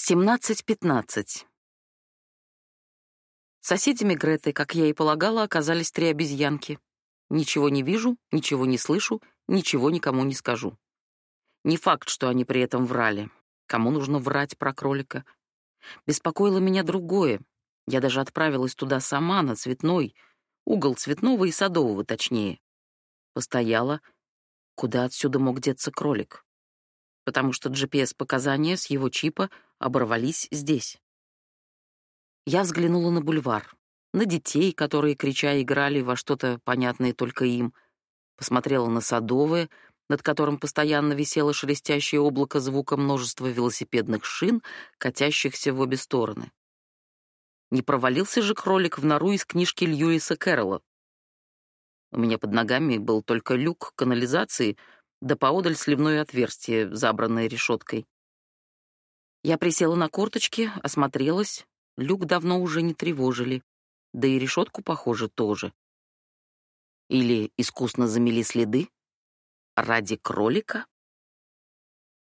17.15. Соседями Греты, как я и полагала, оказались три обезьянки. Ничего не вижу, ничего не слышу, ничего никому не скажу. Не факт, что они при этом врали. Кому нужно врать про кролика? Беспокоило меня другое. Я даже отправилась туда сама, на цветной, угол цветного и садового, точнее. Постояла, куда отсюда мог деться кролик потому что GPS-показания с его чипа оборвались здесь. Я взглянула на бульвар, на детей, которые, крича, играли во что-то понятное только им, посмотрела на Садовое, над которым постоянно висело шелестящее облако звука множества велосипедных шин, катящихся в обе стороны. Не провалился же кролик в нору из книжки Льюиса Кэрролла. У меня под ногами был только люк канализации — да поодаль сливное отверстие, забранное решеткой. Я присела на корточки, осмотрелась. Люк давно уже не тревожили. Да и решетку, похоже, тоже. Или искусно замели следы? Ради кролика?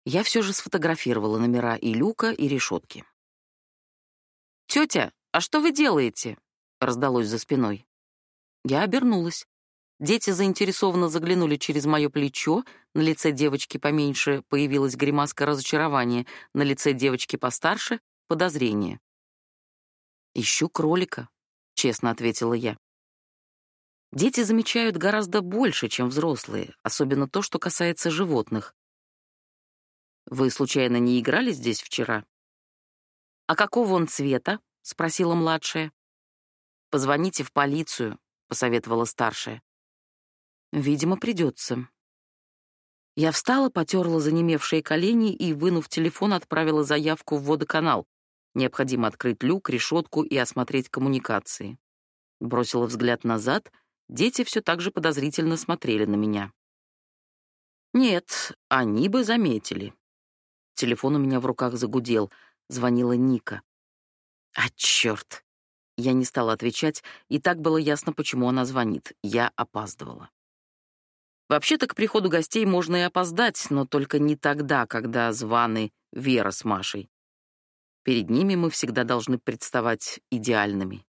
Я все же сфотографировала номера и люка, и решетки. «Тетя, а что вы делаете?» — раздалось за спиной. Я обернулась. Дети заинтересованно заглянули через мое плечо, на лице девочки поменьше появилась гримаска разочарования, на лице девочки постарше — подозрение. «Ищу кролика», — честно ответила я. Дети замечают гораздо больше, чем взрослые, особенно то, что касается животных. «Вы, случайно, не играли здесь вчера?» «А какого он цвета?» — спросила младшая. «Позвоните в полицию», — посоветовала старшая. Видимо, придется. Я встала, потерла занемевшие колени и, вынув телефон, отправила заявку в водоканал. Необходимо открыть люк, решетку и осмотреть коммуникации. Бросила взгляд назад, дети все так же подозрительно смотрели на меня. Нет, они бы заметили. Телефон у меня в руках загудел. Звонила Ника. А черт! Я не стала отвечать, и так было ясно, почему она звонит. Я опаздывала. Вообще-то к приходу гостей можно и опоздать, но только не тогда, когда званы Вера с Машей. Перед ними мы всегда должны представать идеальными.